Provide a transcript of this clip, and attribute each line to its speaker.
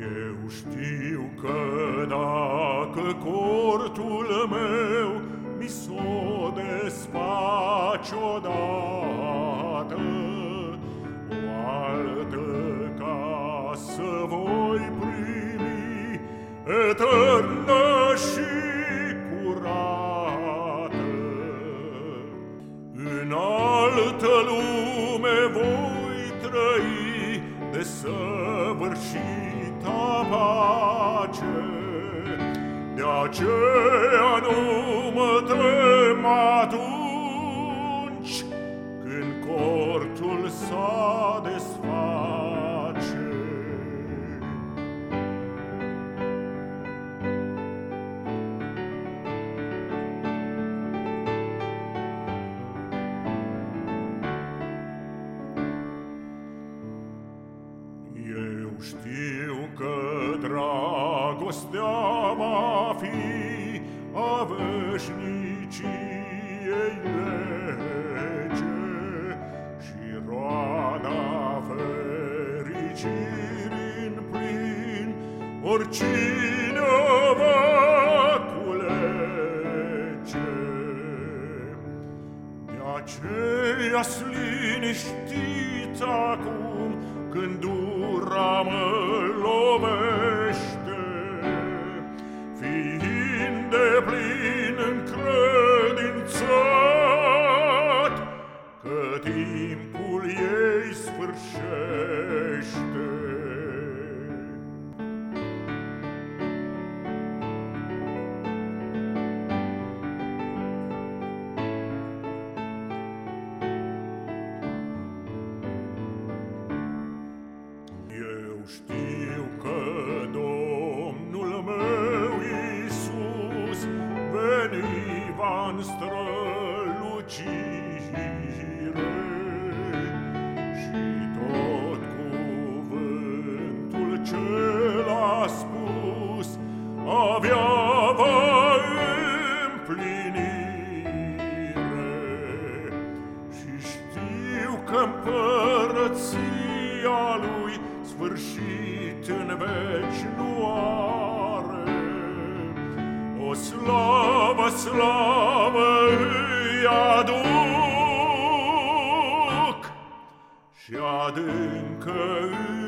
Speaker 1: Eu știu că dacă cortul meu mi s-o desface odată, o altă casă voi primi, eternă și curată. În altă lume voi nesăvârșită pace. De aceea, Eu știu că dragostea va fi a veșniciei lege și roada fericirii în plin oricine va culege. De aceea-s liniștit acum plin încredințat că timpul ei sfârșește. Eu știu în strălucire și tot cuvântul ce l-a spus avea va împlinire și știu că împărăția lui sfârșit în veci nu are. O slavă, slavă adâncă în